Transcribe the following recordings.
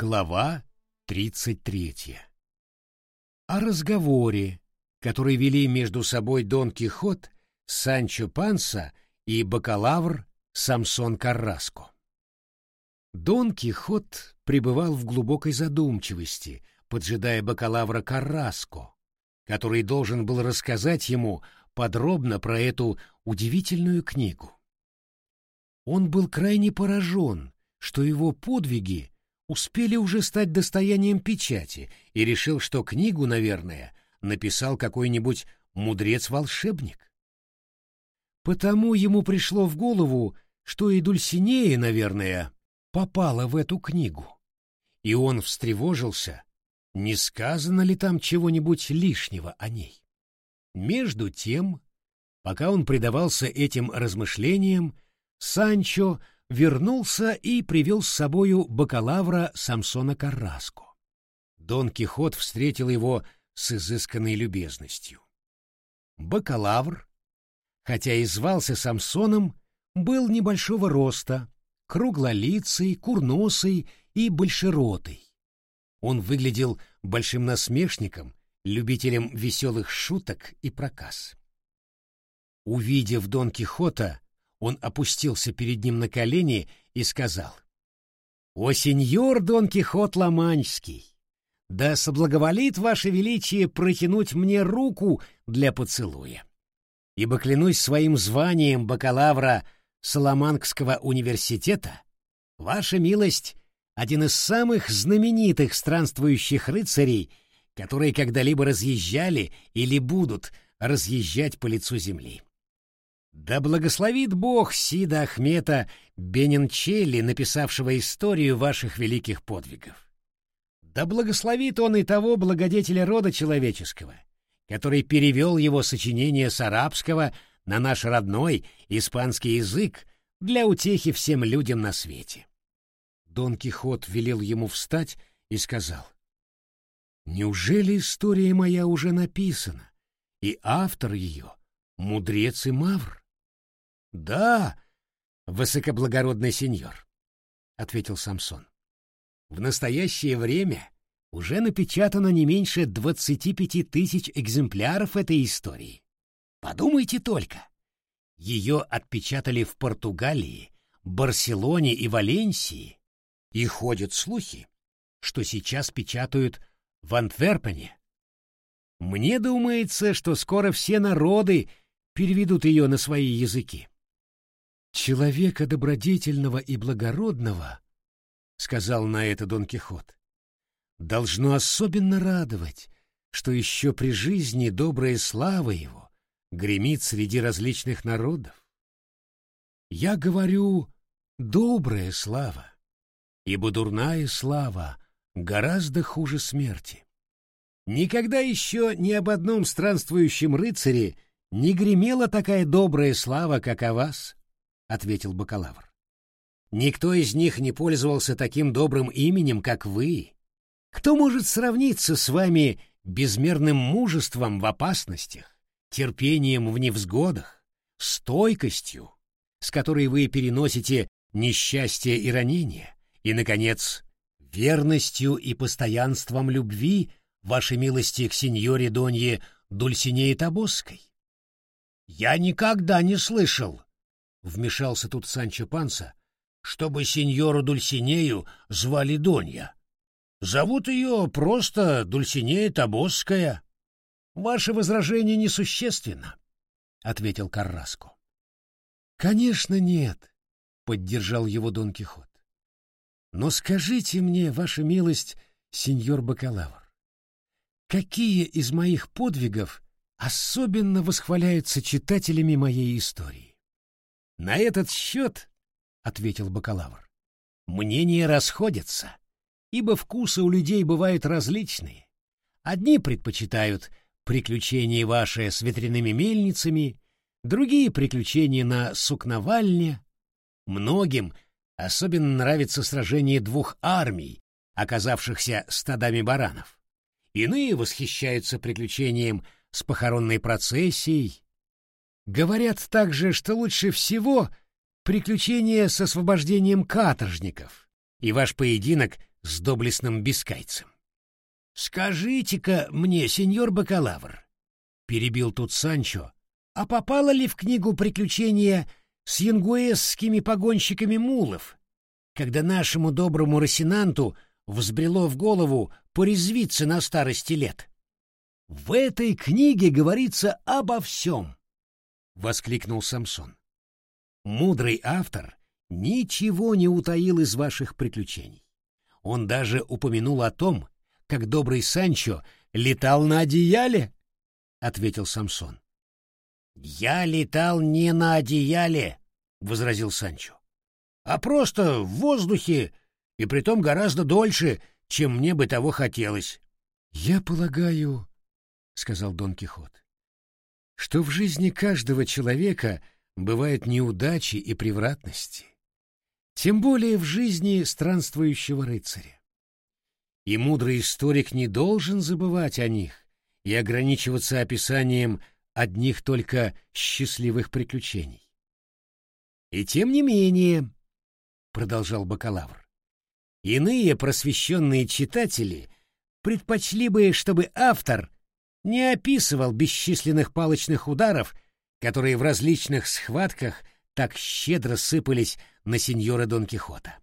Глава 33. О разговоре, который вели между собой Дон Кихот, Санчо Панса и бакалавр Самсон Карраско. Дон Кихот пребывал в глубокой задумчивости, поджидая бакалавра Карраско, который должен был рассказать ему подробно про эту удивительную книгу. Он был крайне поражен, что его подвиги успели уже стать достоянием печати, и решил, что книгу, наверное, написал какой-нибудь мудрец-волшебник. Потому ему пришло в голову, что и Дульсинея, наверное, попала в эту книгу. И он встревожился, не сказано ли там чего-нибудь лишнего о ней. Между тем, пока он предавался этим размышлениям, Санчо вернулся и привел с собою бакалавра Самсона Карраско. Дон Кихот встретил его с изысканной любезностью. Бакалавр, хотя и звался Самсоном, был небольшого роста, круглолицый, курносый и большеротый. Он выглядел большим насмешником, любителем веселых шуток и проказ. Увидев Дон Кихота, он опустился перед ним на колени и сказал, «О, сеньор Дон Кихот Ламанчский, да соблаговолит ваше величие протянуть мне руку для поцелуя, ибо клянусь своим званием бакалавра Соломанкского университета, ваша милость — один из самых знаменитых странствующих рыцарей, которые когда-либо разъезжали или будут разъезжать по лицу земли. Да благословит Бог Сида Ахмета Бенинчелли, написавшего историю ваших великих подвигов. Да благословит он и того благодетеля рода человеческого, который перевел его сочинение с арабского на наш родной испанский язык для утехи всем людям на свете. Дон Кихот велел ему встать и сказал, «Неужели история моя уже написана, и автор ее — мудрец и мавр?» Да, высокоблагородный сеньор, ответил Самсон. В настоящее время уже напечатано не меньше двадцати пяти тысяч экземпляров этой истории. Подумайте только. Ее отпечатали в Португалии, Барселоне и Валенсии, и ходят слухи, что сейчас печатают в Антверпене. Мне думается, что скоро все народы переведут ее на свои языки. Человека добродетельного и благородного, — сказал на это Дон Кихот, — должно особенно радовать, что еще при жизни добрая слава его гремит среди различных народов. Я говорю «добрая слава», ибо дурная слава гораздо хуже смерти. Никогда еще ни об одном странствующем рыцаре не гремела такая добрая слава, как о вас ответил бакалавр. Никто из них не пользовался таким добрым именем, как вы. Кто может сравниться с вами безмерным мужеством в опасностях, терпением в невзгодах, стойкостью, с которой вы переносите несчастье и ранения, и, наконец, верностью и постоянством любви вашей милости к сеньоре Донье Дульсинее Табосской? Я никогда не слышал, — вмешался тут Санчо Панса, — чтобы сеньору Дульсинею звали Донья. Зовут ее просто Дульсинея Табосская. — Ваше возражение несущественно, — ответил Карраско. — Конечно, нет, — поддержал его Дон Кихот. — Но скажите мне, ваша милость, сеньор бакалавр, какие из моих подвигов особенно восхваляются читателями моей истории? На этот счет, — ответил бакалавр, — мнения расходятся, ибо вкусы у людей бывают различные. Одни предпочитают приключения ваши с ветряными мельницами, другие — приключения на сукновальне. Многим особенно нравится сражение двух армий, оказавшихся стадами баранов. Иные восхищаются приключением с похоронной процессией, Говорят также, что лучше всего приключение с освобождением каторжников, и ваш поединок с доблестным бескайцем. «Скажите-ка мне, сеньор бакалавр», — перебил тут Санчо, «а попало ли в книгу приключения с янгуэсскими погонщиками мулов, когда нашему доброму Росинанту взбрело в голову порезвиться на старости лет?» «В этой книге говорится обо всем», — воскликнул Самсон. «Мудрый автор ничего не утаил из ваших приключений. Он даже упомянул о том, как добрый Санчо летал на одеяле, — ответил Самсон. — Я летал не на одеяле, — возразил Санчо, — а просто в воздухе, и притом гораздо дольше, чем мне бы того хотелось. — Я полагаю, — сказал Дон Кихот, — что в жизни каждого человека бывают неудачи и превратности тем более в жизни странствующего рыцаря. И мудрый историк не должен забывать о них и ограничиваться описанием одних только счастливых приключений. И тем не менее, — продолжал бакалавр, — иные просвещенные читатели предпочли бы, чтобы автор не описывал бесчисленных палочных ударов, которые в различных схватках так щедро сыпались на сеньора Дон Кихота.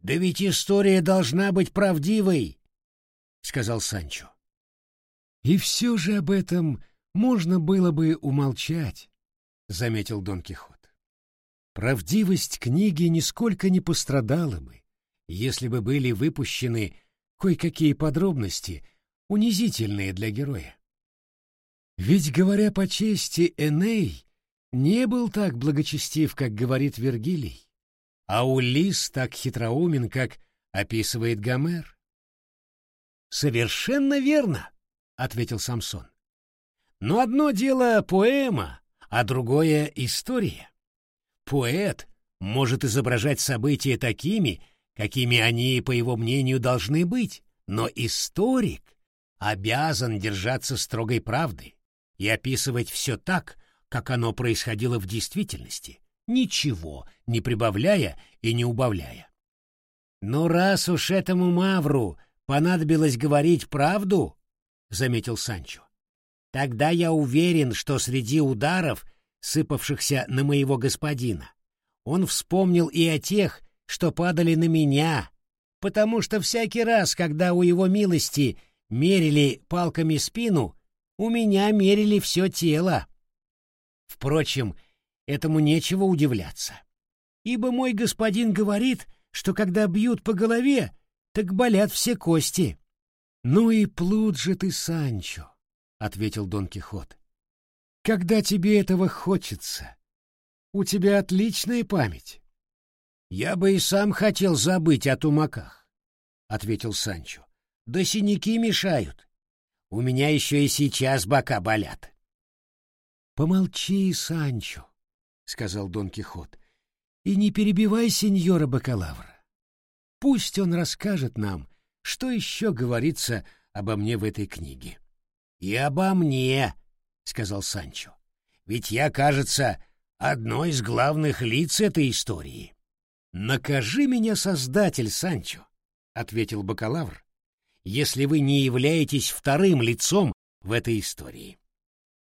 «Да ведь история должна быть правдивой», — сказал Санчо. «И все же об этом можно было бы умолчать», — заметил Дон Кихот. «Правдивость книги нисколько не пострадала бы, если бы были выпущены кое-какие подробности, унизительные для героя. Ведь, говоря по чести, Эней не был так благочестив, как говорит Вергилий, а Улис так хитроумен, как описывает Гомер. «Совершенно верно», — ответил Самсон. «Но одно дело поэма, а другое — история. Поэт может изображать события такими, какими они, по его мнению, должны быть, но историк обязан держаться строгой правды и описывать все так, как оно происходило в действительности, ничего не прибавляя и не убавляя. «Но раз уж этому Мавру понадобилось говорить правду, — заметил Санчо, — тогда я уверен, что среди ударов, сыпавшихся на моего господина, он вспомнил и о тех, что падали на меня, потому что всякий раз, когда у его милости мерили палками спину, у меня мерили все тело. Впрочем, этому нечего удивляться. Ибо мой господин говорит, что когда бьют по голове, так болят все кости. — Ну и плут же ты, Санчо, — ответил Дон Кихот. — Когда тебе этого хочется? У тебя отличная память. — Я бы и сам хотел забыть о тумаках, — ответил Санчо. — Да синяки мешают. У меня еще и сейчас бока болят. «Помолчи, Санчо», — сказал Дон Кихот, — «и не перебивай сеньора бакалавра. Пусть он расскажет нам, что еще говорится обо мне в этой книге». «И обо мне», — сказал Санчо, — «ведь я, кажется, одно из главных лиц этой истории». «Накажи меня, Создатель, Санчо», — ответил бакалавр, — «если вы не являетесь вторым лицом в этой истории».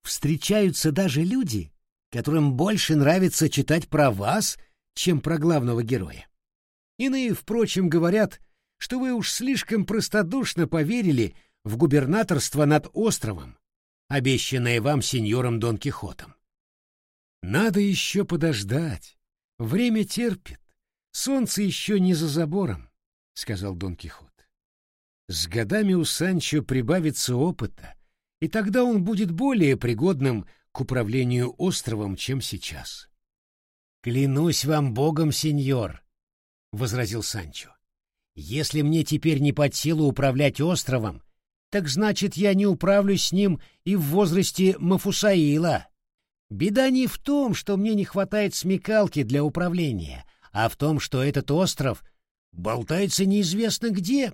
Встречаются даже люди, которым больше нравится читать про вас, чем про главного героя. Иные, впрочем, говорят, что вы уж слишком простодушно поверили в губернаторство над островом, обещанное вам сеньором Дон Кихотом. Надо еще подождать. Время терпит. Солнце еще не за забором, — сказал Дон Кихот. С годами у Санчо прибавится опыта, и тогда он будет более пригодным к управлению островом, чем сейчас. «Клянусь вам богом, сеньор», — возразил Санчо. «Если мне теперь не под силу управлять островом, так значит, я не управлюсь с ним и в возрасте Мафусаила. Беда не в том, что мне не хватает смекалки для управления, а в том, что этот остров болтается неизвестно где».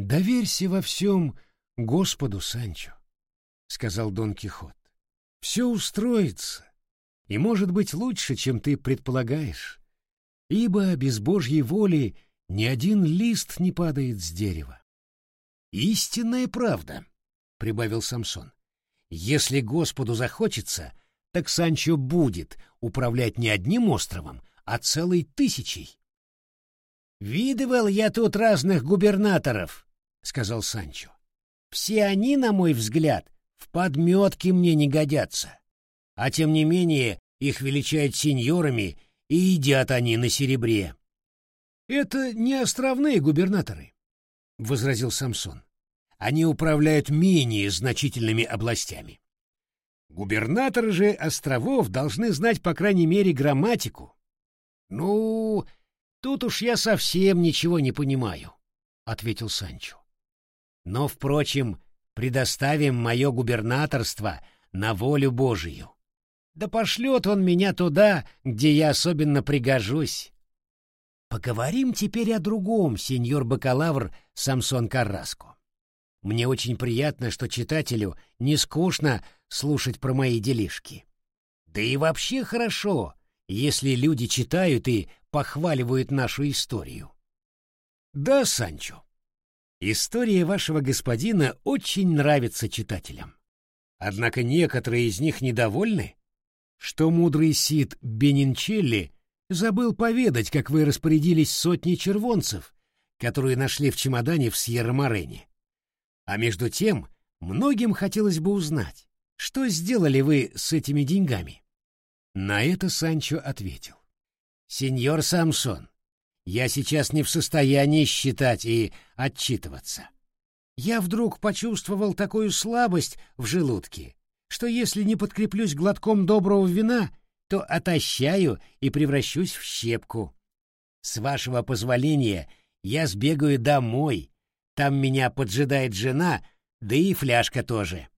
«Доверься во всем Господу, Санчо, — сказал Дон Кихот, — все устроится, и может быть лучше, чем ты предполагаешь, ибо без Божьей воли ни один лист не падает с дерева. «Истинная правда», — прибавил Самсон. «Если Господу захочется, так Санчо будет управлять не одним островом, а целой тысячей». «Видывал я тут разных губернаторов», — сказал Санчо. «Все они, на мой взгляд, в подметке мне не годятся. А тем не менее их величают сеньорами, и едят они на серебре». «Это не островные губернаторы», — возразил Самсон. «Они управляют менее значительными областями. Губернаторы же островов должны знать, по крайней мере, грамматику. Ну, тут уж я совсем ничего не понимаю, ответил Санчо. Но, впрочем, предоставим мое губернаторство на волю Божию. Да пошлет он меня туда, где я особенно пригожусь. Поговорим теперь о другом, сеньор бакалавр Самсон Карраско. Мне очень приятно, что читателю не скучно слушать про мои делишки. Да и вообще хорошо, если люди читают и похваливают нашу историю. Да, Санчо, история вашего господина очень нравится читателям. Однако некоторые из них недовольны, что мудрый Сид Бенинчелли забыл поведать, как вы распорядились сотни червонцев, которые нашли в чемодане в Сьерра-Морене. А между тем, многим хотелось бы узнать, что сделали вы с этими деньгами? На это Санчо ответил. Сеньор Самсон, я сейчас не в состоянии считать и отчитываться. Я вдруг почувствовал такую слабость в желудке, что если не подкреплюсь глотком доброго вина, то отощаю и превращусь в щепку. С вашего позволения я сбегаю домой там меня поджидает жена, да и фляжка тоже.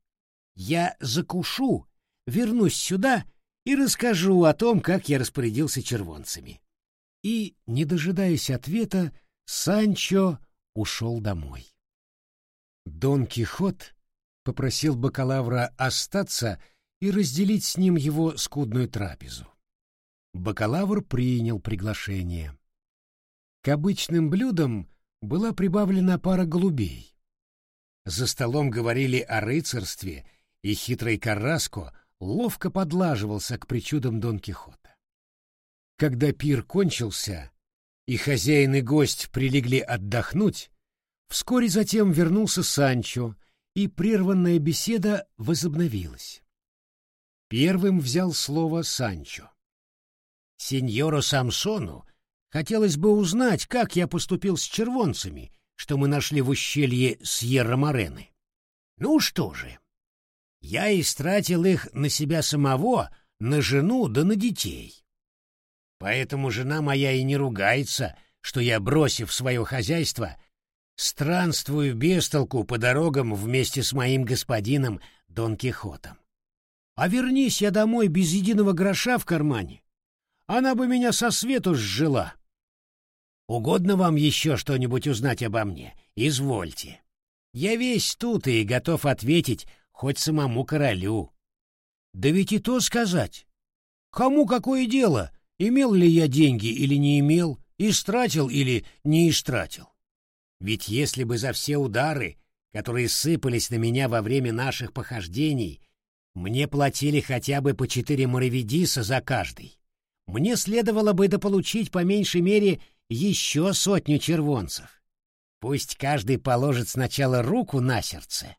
Я закушу, вернусь сюда и расскажу о том, как я распорядился червонцами. И, не дожидаясь ответа, Санчо ушел домой. Дон Кихот попросил бакалавра остаться и разделить с ним его скудную трапезу. Бакалавр принял приглашение. К обычным блюдам была прибавлена пара голубей. За столом говорили о рыцарстве, и хитрый Карраско ловко подлаживался к причудам Дон Кихота. Когда пир кончился, и хозяин и гость прилегли отдохнуть, вскоре затем вернулся Санчо, и прерванная беседа возобновилась. Первым взял слово Санчо. Сеньору Самсону Хотелось бы узнать, как я поступил с червонцами, что мы нашли в ущелье Сьерра-Морены. Ну что же, я истратил их на себя самого, на жену да на детей. Поэтому жена моя и не ругается, что я, бросив свое хозяйство, странствую без толку по дорогам вместе с моим господином Дон Кихотом. А вернись я домой без единого гроша в кармане, она бы меня со свету сжила. Угодно вам еще что-нибудь узнать обо мне? Извольте. Я весь тут и готов ответить хоть самому королю. Да ведь и то сказать. Кому какое дело, имел ли я деньги или не имел, истратил или не истратил? Ведь если бы за все удары, которые сыпались на меня во время наших похождений, мне платили хотя бы по четыре моровидиса за каждый, мне следовало бы дополучить по меньшей мере еще сотню червонцев. Пусть каждый положит сначала руку на сердце,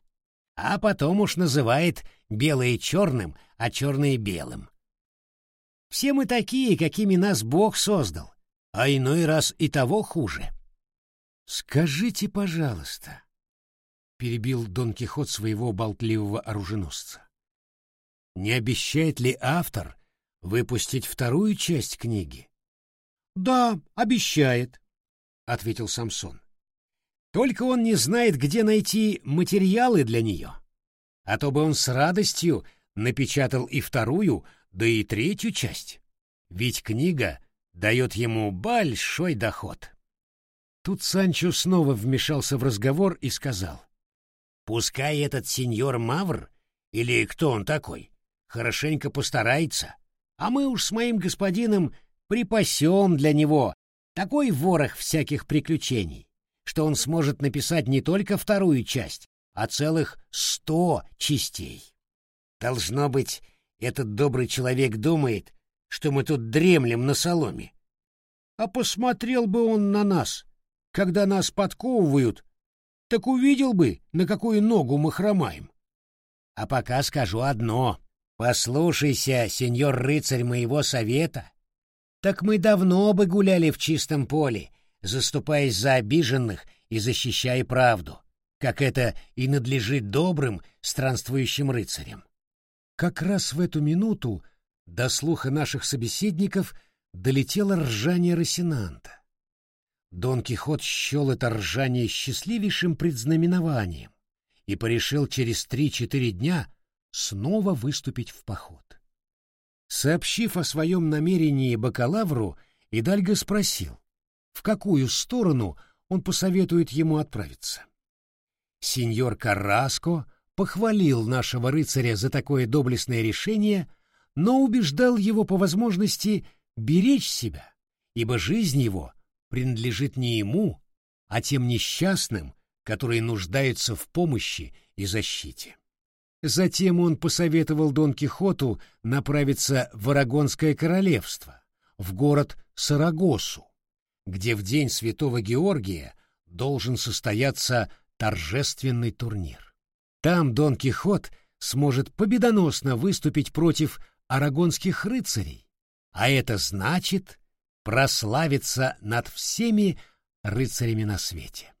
а потом уж называет белое черным, а черное белым. Все мы такие, какими нас Бог создал, а иной раз и того хуже. «Скажите, пожалуйста», — перебил Дон Кихот своего болтливого оруженосца, «не обещает ли автор выпустить вторую часть книги?» Да, обещает, ответил Самсон. Только он не знает, где найти материалы для нее. А то бы он с радостью напечатал и вторую, да и третью часть. Ведь книга дает ему большой доход. Тут Санчо снова вмешался в разговор и сказал. «Пускай этот сеньор Мавр, или кто он такой, хорошенько постарается, а мы уж с моим господином припасем для него Такой ворох всяких приключений, что он сможет написать не только вторую часть, а целых сто частей. Должно быть, этот добрый человек думает, что мы тут дремлем на соломе. А посмотрел бы он на нас, когда нас подковывают, так увидел бы, на какую ногу мы хромаем. А пока скажу одно. Послушайся, сеньор рыцарь моего совета. Так мы давно бы гуляли в чистом поле, заступаясь за обиженных и защищая правду, как это и надлежит добрым странствующим рыцарям. Как раз в эту минуту до слуха наших собеседников долетело ржание Росинанта. Дон Кихот счел это ржание счастливейшим предзнаменованием и порешил через три-четыре дня снова выступить в поход. Сообщив о своем намерении бакалавру, Идальго спросил, в какую сторону он посоветует ему отправиться. Сеньор Карраско похвалил нашего рыцаря за такое доблестное решение, но убеждал его по возможности беречь себя, ибо жизнь его принадлежит не ему, а тем несчастным, которые нуждаются в помощи и защите. Затем он посоветовал Дон Кихоту направиться в Арагонское королевство, в город Сарагосу, где в день Святого Георгия должен состояться торжественный турнир. Там Дон Кихот сможет победоносно выступить против арагонских рыцарей, а это значит прославиться над всеми рыцарями на свете.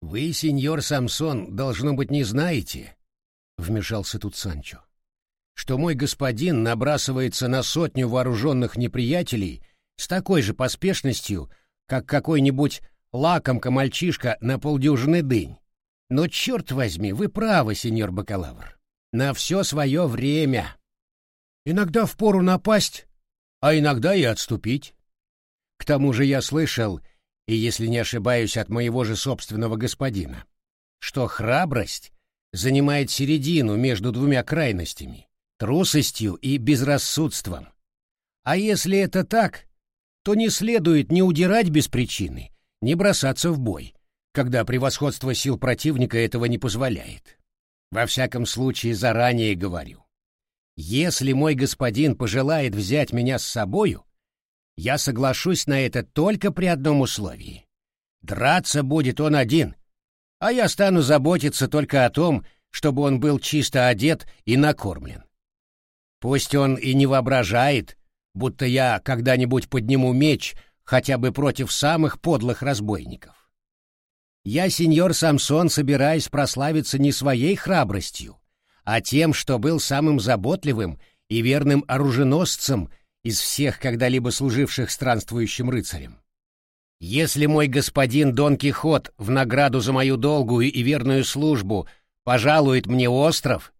«Вы, сеньор Самсон, должно быть, не знаете», — вмешался тут Санчо, «что мой господин набрасывается на сотню вооруженных неприятелей с такой же поспешностью, как какой-нибудь лакомка-мальчишка на полдюжины дынь. Но, черт возьми, вы правы, сеньор бакалавр. На все свое время. Иногда впору напасть, а иногда и отступить. К тому же я слышал, и если не ошибаюсь от моего же собственного господина, что храбрость занимает середину между двумя крайностями — трусостью и безрассудством. А если это так, то не следует ни удирать без причины, ни бросаться в бой когда превосходство сил противника этого не позволяет. Во всяком случае, заранее говорю. Если мой господин пожелает взять меня с собою, я соглашусь на это только при одном условии. Драться будет он один, а я стану заботиться только о том, чтобы он был чисто одет и накормлен. Пусть он и не воображает, будто я когда-нибудь подниму меч хотя бы против самых подлых разбойников. Я, сеньор Самсон, собираюсь прославиться не своей храбростью, а тем, что был самым заботливым и верным оруженосцем из всех когда-либо служивших странствующим рыцарем. Если мой господин Дон Кихот в награду за мою долгую и верную службу пожалует мне остров,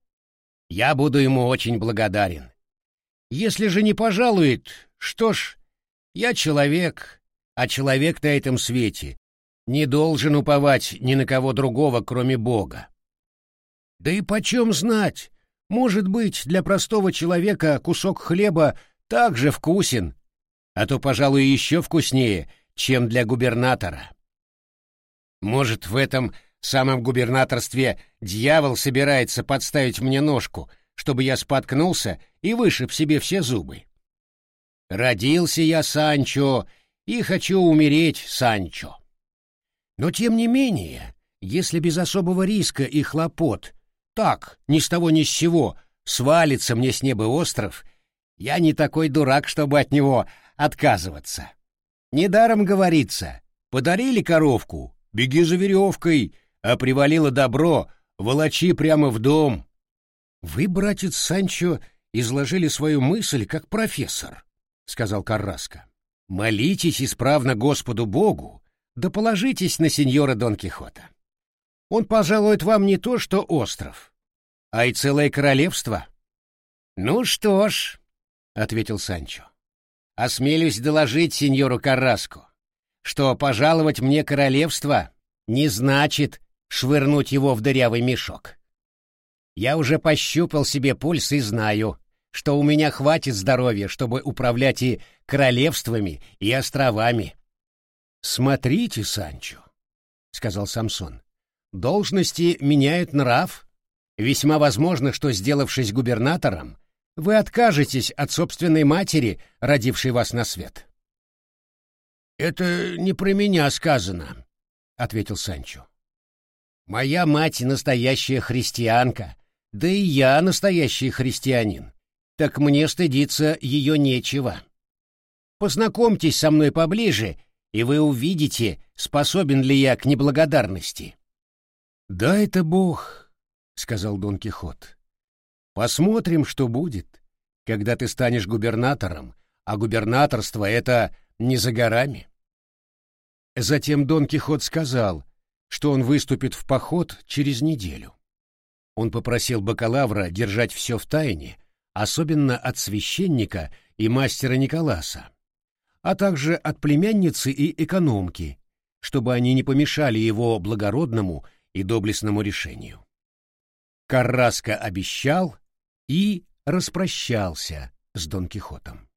я буду ему очень благодарен. Если же не пожалует, что ж, я человек, а человек на этом свете не должен уповать ни на кого другого, кроме Бога. Да и почем знать, может быть, для простого человека кусок хлеба также вкусен, а то, пожалуй, еще вкуснее, чем для губернатора. Может, в этом самом губернаторстве дьявол собирается подставить мне ножку, чтобы я споткнулся и вышиб себе все зубы. Родился я Санчо и хочу умереть Санчо. Но тем не менее, если без особого риска и хлопот, так, ни с того ни с сего, свалится мне с неба остров, я не такой дурак, чтобы от него отказываться. Недаром говорится, подарили коровку, беги за веревкой, а привалило добро, волочи прямо в дом. Вы, братец Санчо, изложили свою мысль как профессор, — сказал Карраско. Молитесь исправно Господу Богу, да положитесь на сеньора Дон Кихота. Он пожалует вам не то что остров, а и целое королевство. Ну что ж, — ответил Санчо, — осмелюсь доложить сеньору Карраску, что пожаловать мне королевство не значит швырнуть его в дырявый мешок. Я уже пощупал себе пульс и знаю, что у меня хватит здоровья, чтобы управлять и королевствами, и островами. Смотрите, Санчо, — сказал Самсон, — должности меняют нрав. Весьма возможно, что, сделавшись губернатором, вы откажетесь от собственной матери, родившей вас на свет. «Это не про меня сказано», — ответил Санчо. «Моя мать настоящая христианка, да и я настоящий христианин, так мне стыдиться ее нечего. Познакомьтесь со мной поближе, и вы увидите, способен ли я к неблагодарности». «Да это Бог», — сказал Дон Кихот. «Посмотрим, что будет, когда ты станешь губернатором, а губернаторство — это не за горами». Затем Дон Кихот сказал, что он выступит в поход через неделю. Он попросил бакалавра держать все в тайне, особенно от священника и мастера Николаса, а также от племянницы и экономки, чтобы они не помешали его благородному и доблестному решению. Карраска обещал и распрощался с Дон Кихотом.